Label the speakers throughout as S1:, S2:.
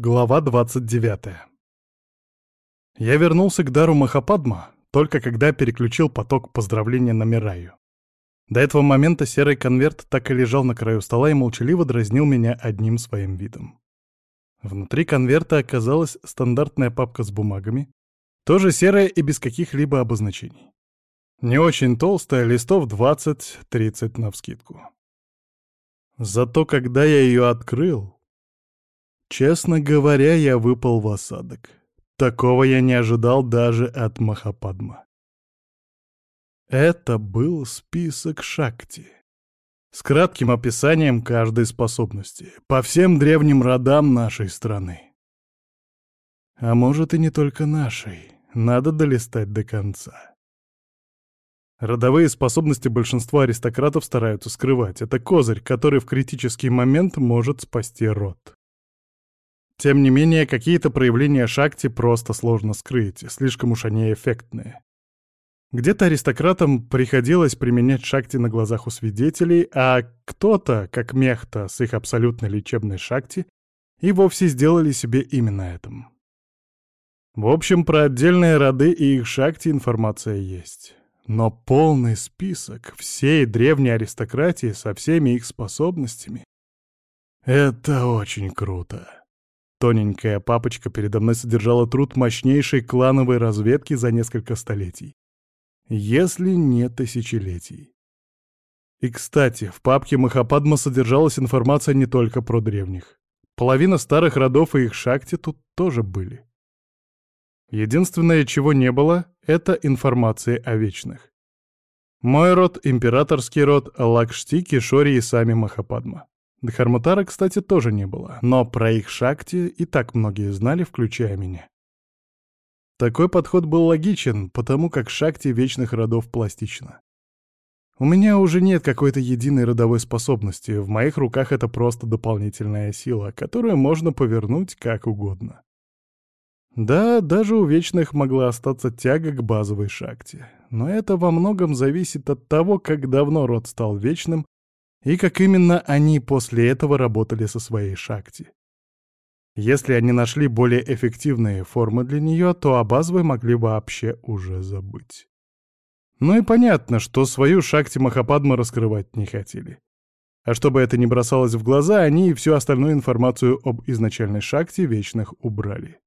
S1: Глава 29. Я вернулся к дару Махападма только когда переключил поток поздравления на Мираю. До этого момента серый конверт так и лежал на краю стола и молчаливо дразнил меня одним своим видом. Внутри конверта оказалась стандартная папка с бумагами, тоже серая и без каких-либо обозначений. Не очень толстая, листов 20-30 навскидку. Зато когда я ее открыл, Честно говоря, я выпал в осадок. Такого я не ожидал даже от Махападма. Это был список Шакти. С кратким описанием каждой способности. По всем древним родам нашей страны. А может и не только нашей. Надо долистать до конца. Родовые способности большинства аристократов стараются скрывать. Это козырь, который в критический момент может спасти род. Тем не менее, какие-то проявления Шакти просто сложно скрыть, слишком уж они эффектные. Где-то аристократам приходилось применять Шакти на глазах у свидетелей, а кто-то, как Мехта с их абсолютно лечебной Шакти, и вовсе сделали себе именно этом. В общем, про отдельные роды и их Шакти информация есть. Но полный список всей древней аристократии со всеми их способностями — это очень круто. Тоненькая папочка передо мной содержала труд мощнейшей клановой разведки за несколько столетий. Если не тысячелетий. И, кстати, в папке Махападма содержалась информация не только про древних. Половина старых родов и их шакти тут тоже были. Единственное, чего не было, это информация о вечных. Мой род — императорский род Лакшти, Кишори и сами Махападма. Дхарматара, кстати, тоже не было, но про их шакти и так многие знали, включая меня. Такой подход был логичен, потому как шакти вечных родов пластична. У меня уже нет какой-то единой родовой способности, в моих руках это просто дополнительная сила, которую можно повернуть как угодно. Да, даже у вечных могла остаться тяга к базовой шакте, но это во многом зависит от того, как давно род стал вечным и как именно они после этого работали со своей шакти. Если они нашли более эффективные формы для нее, то о базовой могли вообще уже забыть. Ну и понятно, что свою шакти Махападма раскрывать не хотели. А чтобы это не бросалось в глаза, они и всю остальную информацию об изначальной шакте вечных убрали.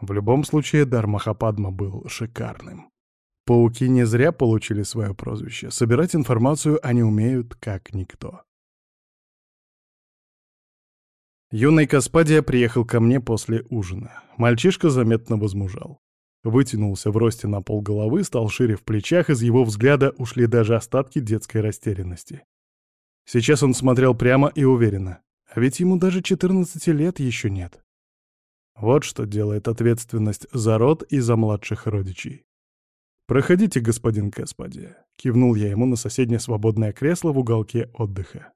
S1: В любом случае, дар Махападма был шикарным. Пауки не зря получили свое прозвище. Собирать информацию они умеют как никто. Юный Каспадия приехал ко мне после ужина. Мальчишка заметно возмужал. Вытянулся в росте на пол головы, стал шире в плечах, из его взгляда ушли даже остатки детской растерянности. Сейчас он смотрел прямо и уверенно. А ведь ему даже 14 лет еще нет. Вот что делает ответственность за род и за младших родичей. «Проходите, господин Каспади», — кивнул я ему на соседнее свободное кресло в уголке отдыха.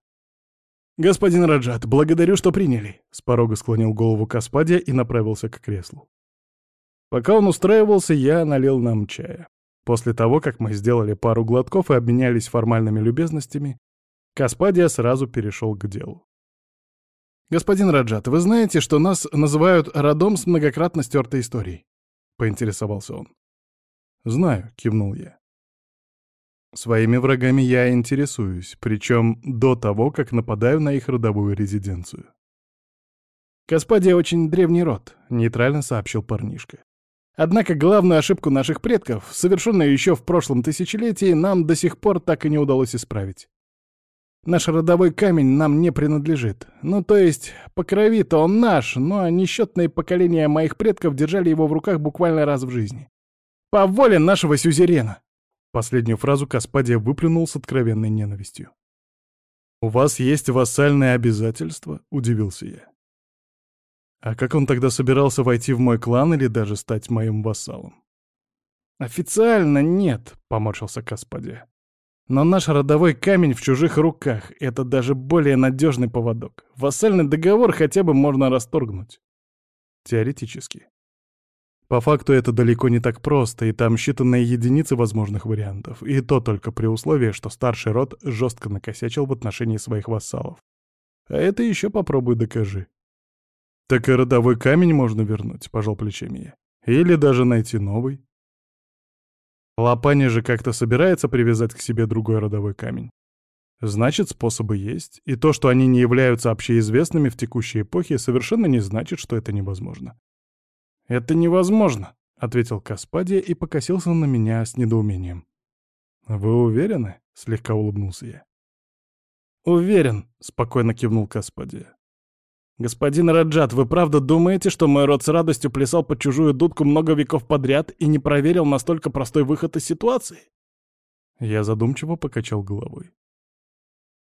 S1: «Господин Раджат, благодарю, что приняли», — с порога склонил голову Каспадия и направился к креслу. Пока он устраивался, я налил нам чая. После того, как мы сделали пару глотков и обменялись формальными любезностями, Каспадия сразу перешел к делу. «Господин Раджат, вы знаете, что нас называют родом с многократно стертой историей?» — поинтересовался он. «Знаю», — кивнул я. Своими врагами я интересуюсь, причем до того, как нападаю на их родовую резиденцию. «Каспадия очень древний род», — нейтрально сообщил парнишка. «Однако главную ошибку наших предков, совершенную еще в прошлом тысячелетии, нам до сих пор так и не удалось исправить. Наш родовой камень нам не принадлежит. Ну, то есть, по крови-то он наш, но несчетные поколения моих предков держали его в руках буквально раз в жизни. По воле нашего сюзерена!» Последнюю фразу Каспадия выплюнул с откровенной ненавистью. «У вас есть вассальные обязательства?» — удивился я. «А как он тогда собирался войти в мой клан или даже стать моим вассалом?» «Официально нет», — поморщился Каспадия. «Но наш родовой камень в чужих руках — это даже более надежный поводок. Вассальный договор хотя бы можно расторгнуть». «Теоретически. По факту это далеко не так просто, и там считанные единицы возможных вариантов, и то только при условии, что старший род жестко накосячил в отношении своих вассалов. А это еще попробуй докажи. «Так и родовой камень можно вернуть», — пожал плечами я. «Или даже найти новый». Лопани же как-то собирается привязать к себе другой родовой камень. Значит, способы есть, и то, что они не являются общеизвестными в текущей эпохе, совершенно не значит, что это невозможно. «Это невозможно», — ответил Каспадия и покосился на меня с недоумением. «Вы уверены?» — слегка улыбнулся я. «Уверен», — спокойно кивнул Каспадия. «Господин Раджат, вы правда думаете, что мой род с радостью плясал под чужую дудку много веков подряд и не проверил настолько простой выход из ситуации?» Я задумчиво покачал головой.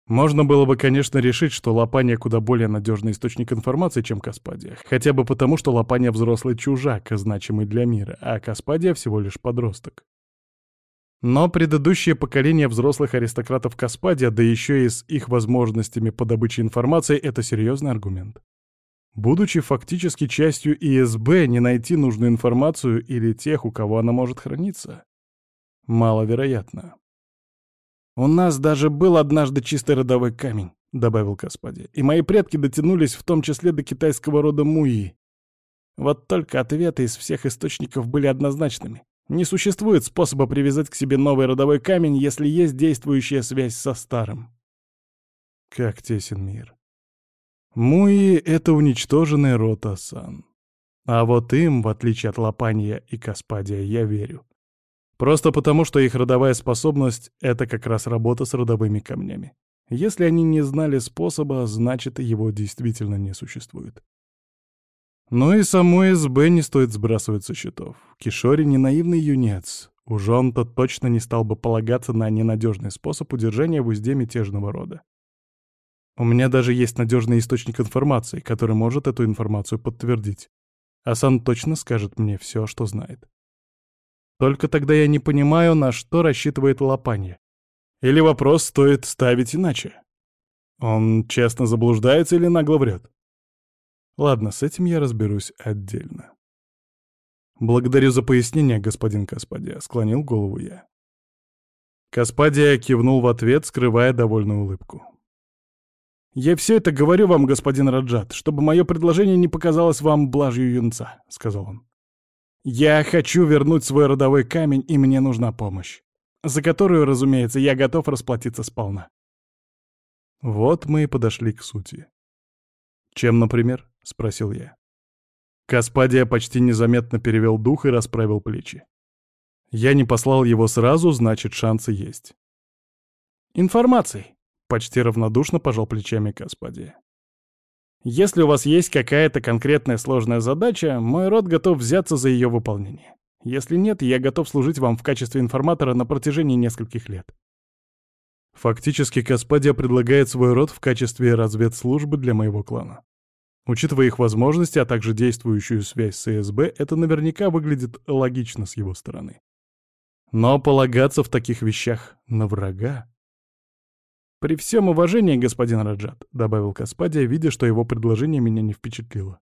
S1: Можно было бы, конечно, решить, что Лопания куда более надежный источник информации, чем Каспадия, хотя бы потому, что Лопания взрослый чужак, значимый для мира, а Каспадия всего лишь подросток. Но предыдущее поколение взрослых аристократов Каспадия, да еще и с их возможностями по добыче информации, это серьезный аргумент. Будучи фактически частью ИСБ, не найти нужную информацию или тех, у кого она может храниться, маловероятно. «У нас даже был однажды чистый родовой камень», — добавил Каспади, «и мои предки дотянулись в том числе до китайского рода Муи. Вот только ответы из всех источников были однозначными. Не существует способа привязать к себе новый родовой камень, если есть действующая связь со старым». Как тесен мир. Муи — это уничтоженный род Асан. А вот им, в отличие от Лопания и Каспадия, я верю. Просто потому, что их родовая способность — это как раз работа с родовыми камнями. Если они не знали способа, значит, его действительно не существует. Но и саму СБ не стоит сбрасывать со счетов. Кишори не наивный юнец. Уж он-то точно не стал бы полагаться на ненадежный способ удержания в узде мятежного рода. У меня даже есть надежный источник информации, который может эту информацию подтвердить. Асан точно скажет мне все, что знает. Только тогда я не понимаю, на что рассчитывает Лопанья. Или вопрос стоит ставить иначе. Он честно заблуждается или нагло врет? Ладно, с этим я разберусь отдельно. «Благодарю за пояснение, господин Каспадия», — склонил голову я. Каспадия кивнул в ответ, скрывая довольную улыбку. «Я все это говорю вам, господин Раджат, чтобы мое предложение не показалось вам блажью юнца», — сказал он. Я хочу вернуть свой родовой камень, и мне нужна помощь. За которую, разумеется, я готов расплатиться сполна. Вот мы и подошли к сути. «Чем, например?» — спросил я. Каспадия почти незаметно перевел дух и расправил плечи. Я не послал его сразу, значит, шансы есть. «Информацией», — почти равнодушно пожал плечами Каспадия. Если у вас есть какая-то конкретная сложная задача, мой род готов взяться за ее выполнение. Если нет, я готов служить вам в качестве информатора на протяжении нескольких лет. Фактически Каспадия предлагает свой род в качестве разведслужбы для моего клана. Учитывая их возможности, а также действующую связь с СБ, это наверняка выглядит логично с его стороны. Но полагаться в таких вещах на врага «При всем уважении, господин Раджат», — добавил Каспадия, видя, что его предложение меня не впечатлило.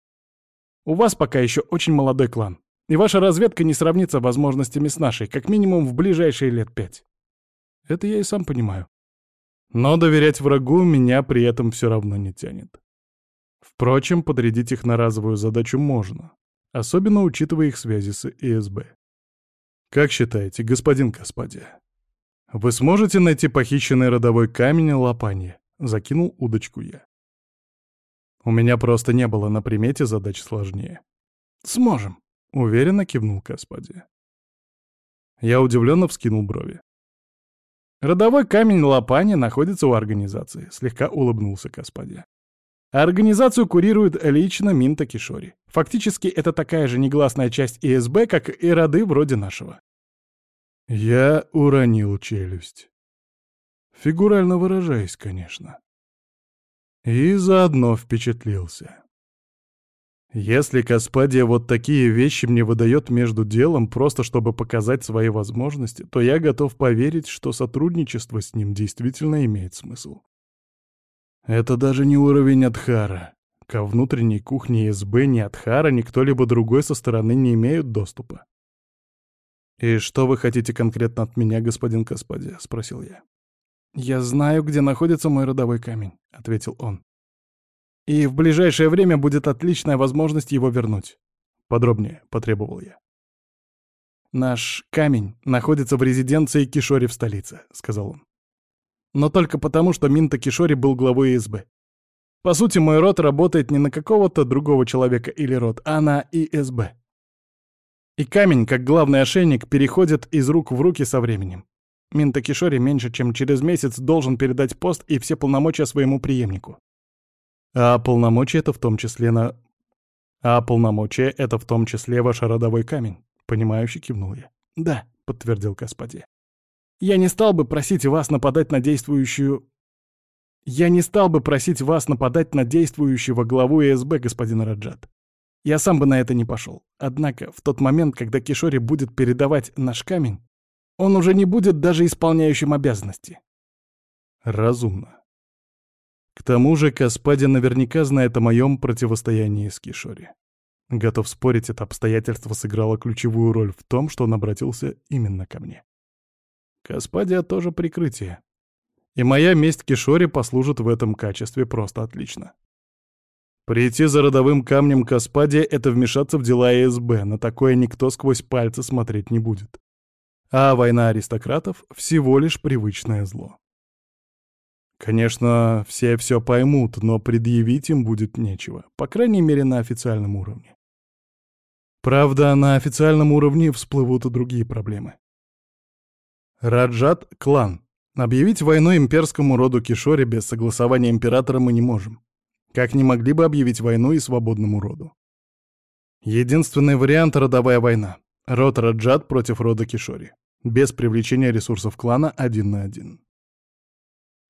S1: «У вас пока еще очень молодой клан, и ваша разведка не сравнится возможностями с нашей, как минимум в ближайшие лет пять. Это я и сам понимаю. Но доверять врагу меня при этом все равно не тянет. Впрочем, подрядить их на разовую задачу можно, особенно учитывая их связи с ИСБ. Как считаете, господин Каспадия?» «Вы сможете найти похищенный родовой камень Лопанье?» — закинул удочку я. У меня просто не было на примете задач сложнее. «Сможем», — уверенно кивнул Каспади. Я удивленно вскинул брови. «Родовой камень Лопани находится у организации», — слегка улыбнулся Каспади. Организацию курирует лично Минта Кишори. Фактически это такая же негласная часть ИСБ, как и роды вроде нашего. Я уронил челюсть. Фигурально выражаясь, конечно. И заодно впечатлился. Если Каспадия вот такие вещи мне выдает между делом, просто чтобы показать свои возможности, то я готов поверить, что сотрудничество с ним действительно имеет смысл. Это даже не уровень Адхара. Ко внутренней кухне СБ ни Адхара, ни кто-либо другой со стороны не имеют доступа. «И что вы хотите конкретно от меня, господин Каспади?» — спросил я. «Я знаю, где находится мой родовой камень», — ответил он. И в ближайшее время будет отличная возможность его вернуть. Подробнее потребовал я. «Наш камень находится в резиденции Кишори в столице», — сказал он. «Но только потому, что Минта Кишори был главой ИСБ. По сути, мой род работает не на какого-то другого человека или род, а на ИСБ. И камень, как главный ошейник, переходит из рук в руки со временем. Минта Кишори меньше чем через месяц должен передать пост и все полномочия своему преемнику. А полномочия это в том числе на... А полномочия это в том числе ваш родовой камень. Понимающе кивнул я. Да, подтвердил Господи. Я не стал бы просить вас нападать на действующую... Я не стал бы просить вас нападать на действующего главу ИСБ, господин Раджат. Я сам бы на это не пошел. Однако, в тот момент, когда Кишори будет передавать наш камень, он уже не будет даже исполняющим обязанности. Разумно. К тому же Каспади наверняка знает о моем противостоянии с Кишори. Готов спорить, это обстоятельство сыграло ключевую роль в том, что он обратился именно ко мне. Каспадия тоже прикрытие. И моя месть Кишори послужит в этом качестве просто отлично. Прийти за родовым камнем Каспадия — это вмешаться в дела ИСБ, на такое никто сквозь пальцы смотреть не будет. А война аристократов — всего лишь привычное зло. Конечно, все все поймут, но предъявить им будет нечего, по крайней мере, на официальном уровне. Правда, на официальном уровне всплывут и другие проблемы. Раджат — клан. Объявить войну имперскому роду Кишори без согласования императора мы не можем. Как не могли бы объявить войну и свободному роду. Единственный вариант — родовая война. Род Раджат против рода Кишори. Без привлечения ресурсов клана один на один.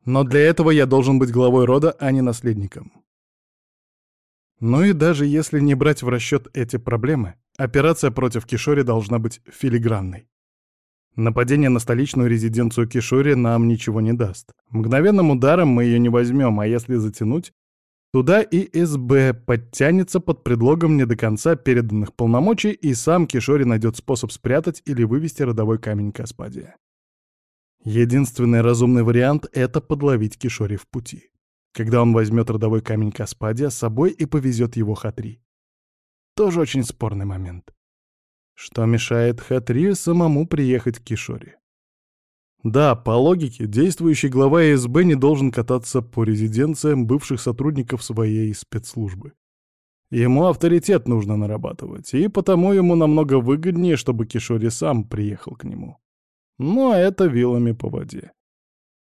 S1: Но для этого я должен быть главой рода, а не наследником. Ну и даже если не брать в расчет эти проблемы, операция против Кишори должна быть филигранной. Нападение на столичную резиденцию Кишори нам ничего не даст. Мгновенным ударом мы ее не возьмем, а если затянуть, туда и СБ подтянется под предлогом не до конца переданных полномочий, и сам Кишори найдет способ спрятать или вывести родовой камень Каспадия. Единственный разумный вариант — это подловить Кишори в пути. Когда он возьмет родовой камень Каспадия с собой и повезет его Хатри. Тоже очень спорный момент. Что мешает Хатри самому приехать к Кишори? Да, по логике, действующий глава СБ не должен кататься по резиденциям бывших сотрудников своей спецслужбы. Ему авторитет нужно нарабатывать, и потому ему намного выгоднее, чтобы Кишори сам приехал к нему. Но это вилами по воде.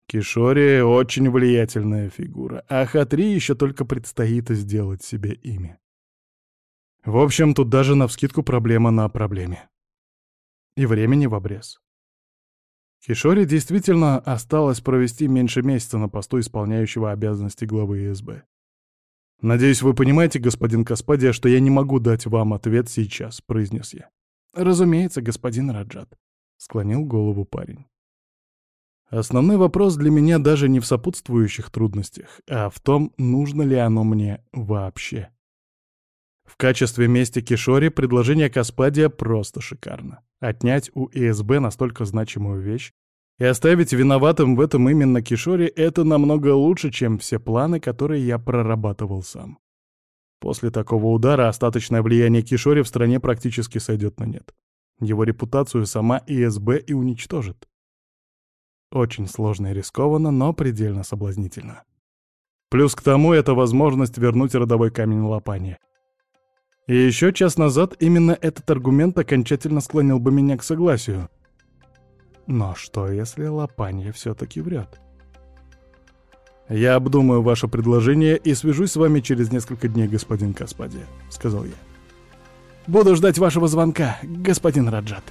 S1: Кишори — очень влиятельная фигура, а Хатри еще только предстоит сделать себе имя. В общем, тут даже навскидку проблема на проблеме. И времени в обрез. Кишори действительно осталось провести меньше месяца на посту исполняющего обязанности главы ИСБ. «Надеюсь, вы понимаете, господин Каспадия, что я не могу дать вам ответ сейчас», — произнес я. «Разумеется, господин Раджат», — склонил голову парень. Основной вопрос для меня даже не в сопутствующих трудностях, а в том, нужно ли оно мне вообще. В качестве мести Кишори предложение Каспадия просто шикарно. Отнять у ИСБ настолько значимую вещь и оставить виноватым в этом именно Кишори — это намного лучше, чем все планы, которые я прорабатывал сам. После такого удара остаточное влияние Кишори в стране практически сойдет на нет. Его репутацию сама ИСБ и уничтожит. Очень сложно и рискованно, но предельно соблазнительно. Плюс к тому это возможность вернуть родовой камень Лопани. И еще час назад именно этот аргумент окончательно склонил бы меня к согласию. Но что, если Лопанья все-таки врет? «Я обдумаю ваше предложение и свяжусь с вами через несколько дней, господин Каспади», — сказал я. Буду ждать вашего звонка, господин Раджат.